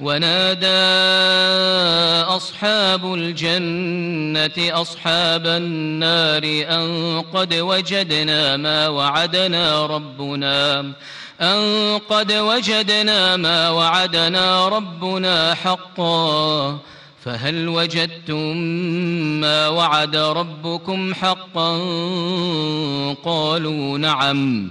ونادى أصحاب الجنة أصحاب النار أن قد وجدنا ما وعدنا ربنا أن قد وجدنا ما وعدنا ربنا حقا. فهل وجدتم ما وعد ربكم حقا؟ قالوا نعم.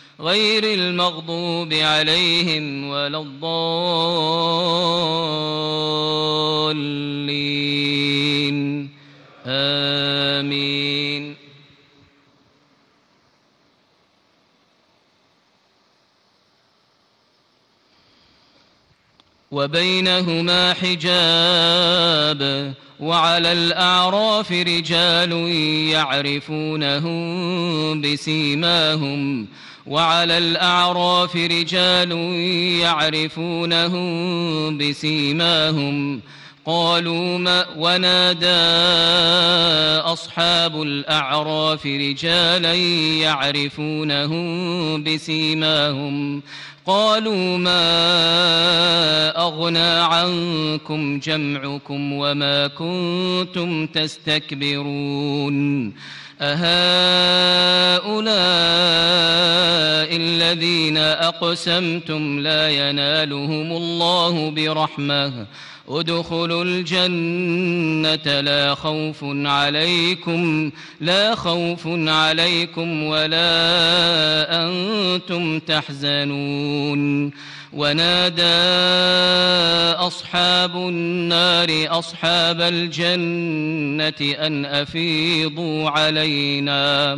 غير المغضوب عليهم ولا الضالين. آمين. وبينهما حجاب وعلى الأعراف رجال يعرفونهم بسيماهم وعلى الأعراف رجال يعرفونهم بسيماهم. قالوا ما ونادى أصحاب الأعراف رجالا يعرفونهم بسيماهم. قالوا ما أغنى عنكم جمعكم وما كنتم تستكبرون. أهؤلاء الذين أقسمتم لا ينالهم الله برحمة. ادخلوا الجنة لا خوف عليكم لا خوف عليكم ولا أنتم تحزنون. ونادى أصحاب النار أصحاب الجنة أن أفيضوا علينا.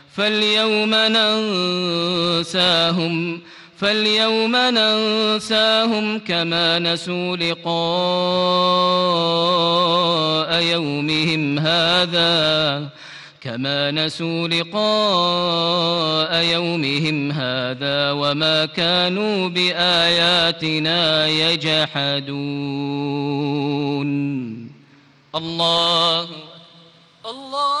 فاليوم ننساهم فاليوم ننساهم كما نسوا لقاء يومهم هذا كما نسوا لقاء يومهم هذا وما كانوا بآياتنا يجحدون. الله الله